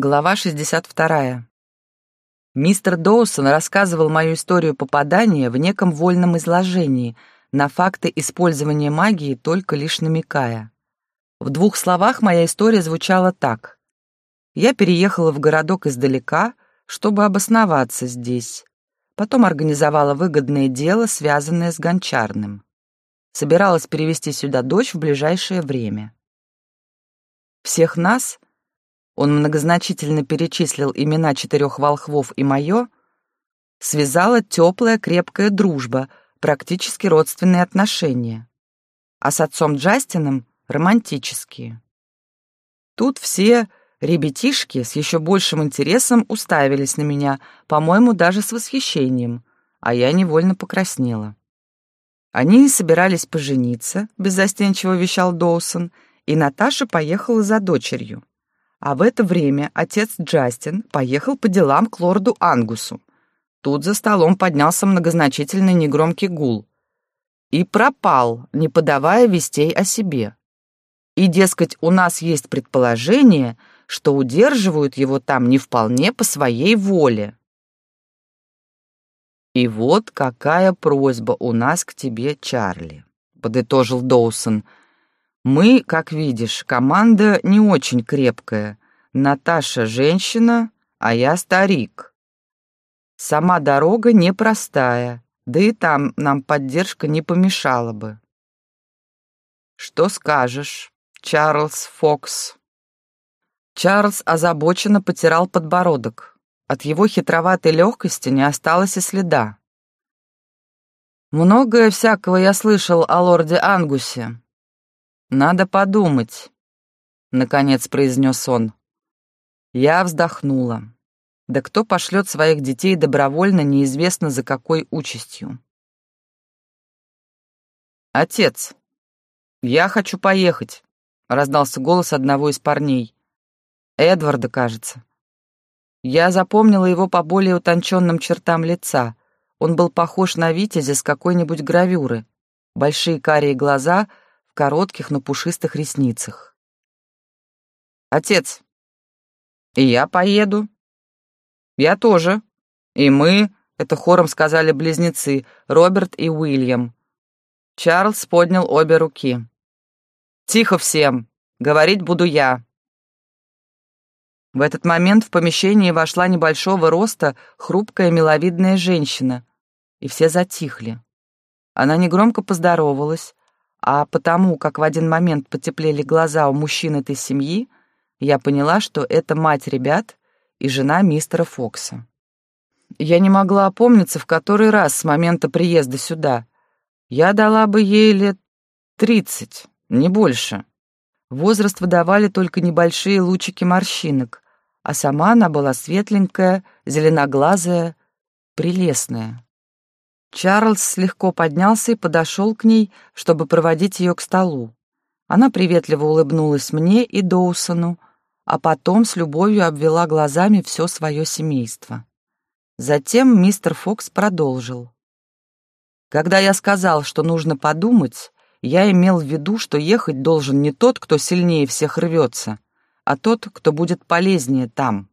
Глава 62. Мистер Доусон рассказывал мою историю попадания в неком вольном изложении, на факты использования магии только лишь намекая. В двух словах моя история звучала так. Я переехала в городок издалека, чтобы обосноваться здесь. Потом организовала выгодное дело, связанное с гончарным. Собиралась перевести сюда дочь в ближайшее время. Всех нас — он многозначительно перечислил имена четырех волхвов и мое, связала теплая крепкая дружба, практически родственные отношения. А с отцом Джастином — романтические. Тут все ребятишки с еще большим интересом уставились на меня, по-моему, даже с восхищением, а я невольно покраснела. Они собирались пожениться, беззастенчиво вещал Доусон, и Наташа поехала за дочерью. А в это время отец Джастин поехал по делам к лорду Ангусу. Тут за столом поднялся многозначительный негромкий гул. И пропал, не подавая вестей о себе. И, дескать, у нас есть предположение, что удерживают его там не вполне по своей воле. «И вот какая просьба у нас к тебе, Чарли», — подытожил Доусон, — мы, как видишь, команда не очень крепкая. Наташа — женщина, а я старик. Сама дорога непростая, да и там нам поддержка не помешала бы. Что скажешь, Чарльз Фокс? Чарльз озабоченно потирал подбородок. От его хитроватой легкости не осталось и следа. Многое всякого я слышал о лорде Ангусе, «Надо подумать», — наконец произнес он. Я вздохнула. Да кто пошлет своих детей добровольно, неизвестно за какой участью. «Отец, я хочу поехать», — раздался голос одного из парней. Эдварда, кажется. Я запомнила его по более утонченным чертам лица. Он был похож на витязя с какой-нибудь гравюры. Большие карие глаза — коротких, но пушистых ресницах. «Отец, и я поеду». «Я тоже». «И мы», — это хором сказали близнецы, Роберт и Уильям. Чарльз поднял обе руки. «Тихо всем! Говорить буду я!» В этот момент в помещение вошла небольшого роста хрупкая миловидная женщина, и все затихли. Она негромко поздоровалась, а потому, как в один момент потеплели глаза у мужчин этой семьи, я поняла, что это мать ребят и жена мистера Фокса. Я не могла опомниться в который раз с момента приезда сюда. Я дала бы ей лет тридцать, не больше. Возраст выдавали только небольшие лучики морщинок, а сама она была светленькая, зеленоглазая, прелестная. Чарльз легко поднялся и подошел к ней, чтобы проводить ее к столу. Она приветливо улыбнулась мне и Доусону, а потом с любовью обвела глазами все свое семейство. Затем мистер Фокс продолжил. «Когда я сказал, что нужно подумать, я имел в виду, что ехать должен не тот, кто сильнее всех рвется, а тот, кто будет полезнее там.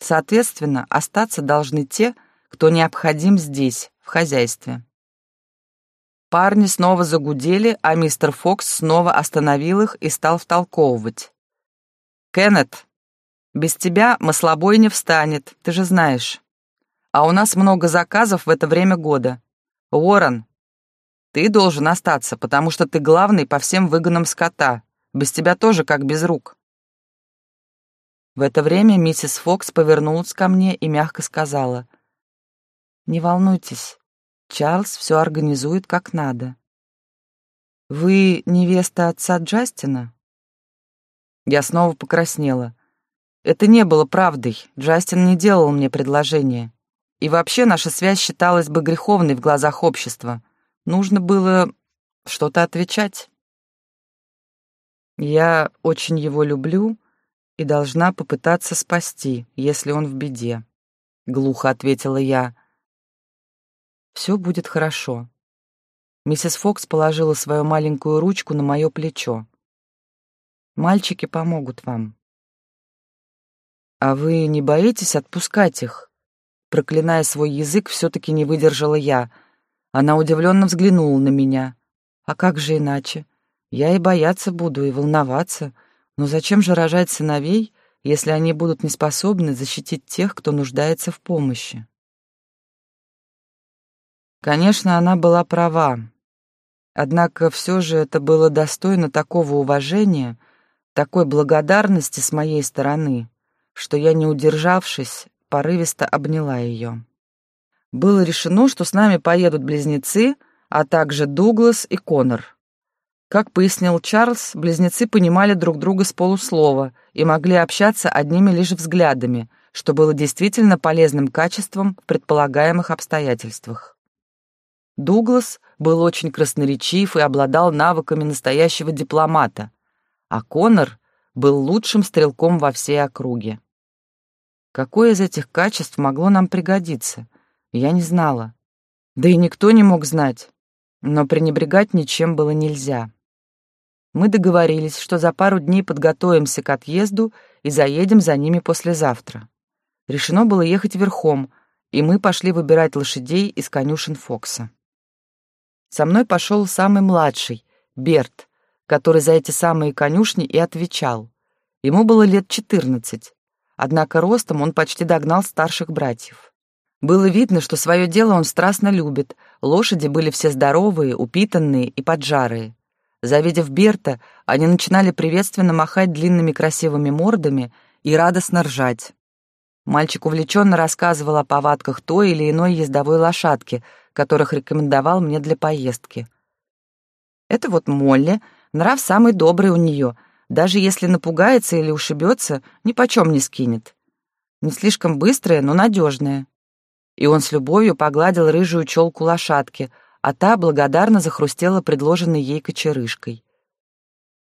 Соответственно, остаться должны те, кто необходим здесь, в хозяйстве. Парни снова загудели, а мистер Фокс снова остановил их и стал втолковывать. «Кеннет, без тебя маслобой не встанет, ты же знаешь. А у нас много заказов в это время года. Уоррен, ты должен остаться, потому что ты главный по всем выгонам скота. Без тебя тоже как без рук». В это время миссис Фокс повернулась ко мне и мягко сказала, не волнуйтесь, Чарльз все организует как надо. Вы невеста отца Джастина? Я снова покраснела. Это не было правдой. Джастин не делал мне предложение. И вообще наша связь считалась бы греховной в глазах общества. Нужно было что-то отвечать. Я очень его люблю и должна попытаться спасти, если он в беде. Глухо ответила я. Все будет хорошо. Миссис Фокс положила свою маленькую ручку на мое плечо. Мальчики помогут вам. «А вы не боитесь отпускать их?» Проклиная свой язык, все-таки не выдержала я. Она удивленно взглянула на меня. «А как же иначе? Я и бояться буду, и волноваться. Но зачем же рожать сыновей, если они будут неспособны защитить тех, кто нуждается в помощи?» Конечно, она была права. Однако все же это было достойно такого уважения, такой благодарности с моей стороны, что я, не удержавшись, порывисто обняла ее. Было решено, что с нами поедут близнецы, а также Дуглас и Конор. Как пояснил Чарльз, близнецы понимали друг друга с полуслова и могли общаться одними лишь взглядами, что было действительно полезным качеством в предполагаемых обстоятельствах. Дуглас был очень красноречив и обладал навыками настоящего дипломата, а Конор был лучшим стрелком во всей округе. Какое из этих качеств могло нам пригодиться, я не знала. Да и никто не мог знать, но пренебрегать ничем было нельзя. Мы договорились, что за пару дней подготовимся к отъезду и заедем за ними послезавтра. Решено было ехать верхом, и мы пошли выбирать лошадей из конюшен Фокса. Со мной пошел самый младший, Берт, который за эти самые конюшни и отвечал. Ему было лет четырнадцать, однако ростом он почти догнал старших братьев. Было видно, что свое дело он страстно любит, лошади были все здоровые, упитанные и поджарые. Завидев Берта, они начинали приветственно махать длинными красивыми мордами и радостно ржать. Мальчик увлеченно рассказывал о повадках той или иной ездовой лошадки, которых рекомендовал мне для поездки. Это вот Молли, нрав самый добрый у нее, даже если напугается или ушибется, ни почем не скинет. Не слишком быстрая, но надежная. И он с любовью погладил рыжую челку лошадки, а та благодарно захрустела предложенной ей кочерышкой.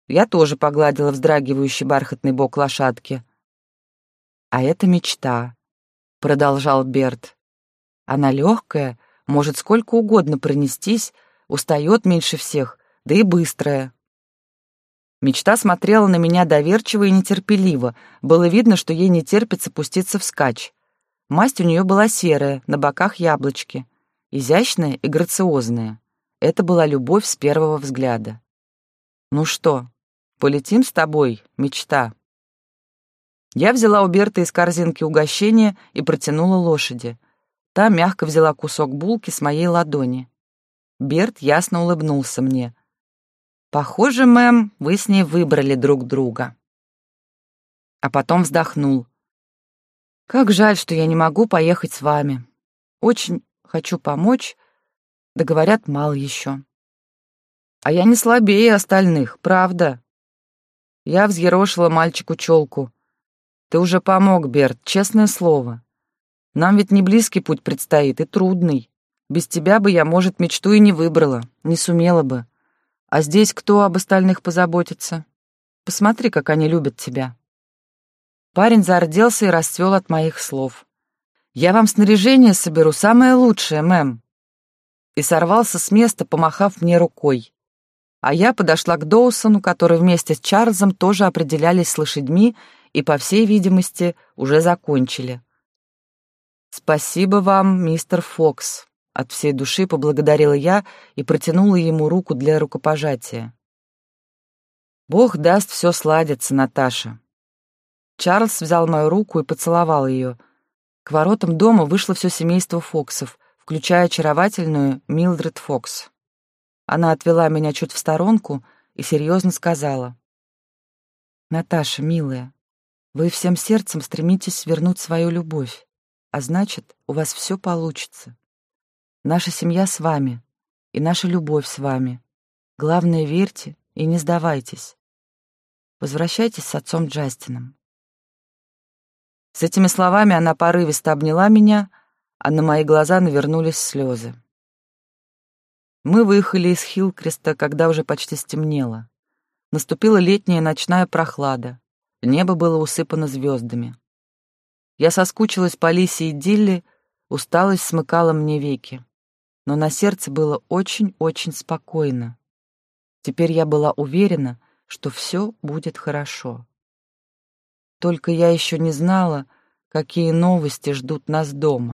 Я тоже погладила вздрагивающий бархатный бок лошадки — а это мечта, продолжал Берт. Она легкая, может сколько угодно пронестись, устает меньше всех, да и быстрая. Мечта смотрела на меня доверчиво и нетерпеливо. Было видно, что ей не терпится пуститься вскачь. Масть у нее была серая, на боках яблочки. Изящная и грациозная. Это была любовь с первого взгляда. «Ну что, полетим с тобой, мечта?» Я взяла у Берта из корзинки угощение и протянула лошади. Та мягко взяла кусок булки с моей ладони. Берт ясно улыбнулся мне. «Похоже, мэм, вы с ней выбрали друг друга». А потом вздохнул. «Как жаль, что я не могу поехать с вами. Очень хочу помочь, да говорят, мало еще. А я не слабее остальных, правда?» Я взъерошила мальчику челку. Ты уже помог, Берт, честное слово. Нам ведь не близкий путь предстоит и трудный. Без тебя бы я, может, мечту и не выбрала, не сумела бы. А здесь кто об остальных позаботится? Посмотри, как они любят тебя». Парень зарделся и расцвел от моих слов. «Я вам снаряжение соберу самое лучшее, мэм». И сорвался с места, помахав мне рукой. А я подошла к Доусону, который вместе с Чарльзом тоже определялись с лошадьми и, по всей видимости, уже закончили. «Спасибо вам, мистер Фокс», — от всей души поблагодарила я и протянула ему руку для рукопожатия. «Бог даст, все сладится, Наташа». Чарльз взял мою руку и поцеловал ее. К воротам дома вышло все семейство Фоксов, включая очаровательную Милдред Фокс. Она отвела меня чуть в сторонку и серьезно сказала. «Наташа, милая, вы всем сердцем стремитесь вернуть свою любовь, а значит, у вас все получится. Наша семья с вами, и наша любовь с вами. Главное, верьте и не сдавайтесь. Возвращайтесь с отцом Джастином. С этими словами она порывисто обняла меня, а на мои глаза навернулись слезы. Мы выехали из Хилкреста, когда уже почти стемнело. Наступила летняя ночная прохлада. Небо было усыпано звездами. Я соскучилась по Лисе и Дилли, усталость смыкала мне веки. Но на сердце было очень-очень спокойно. Теперь я была уверена, что все будет хорошо. Только я еще не знала, какие новости ждут нас дома.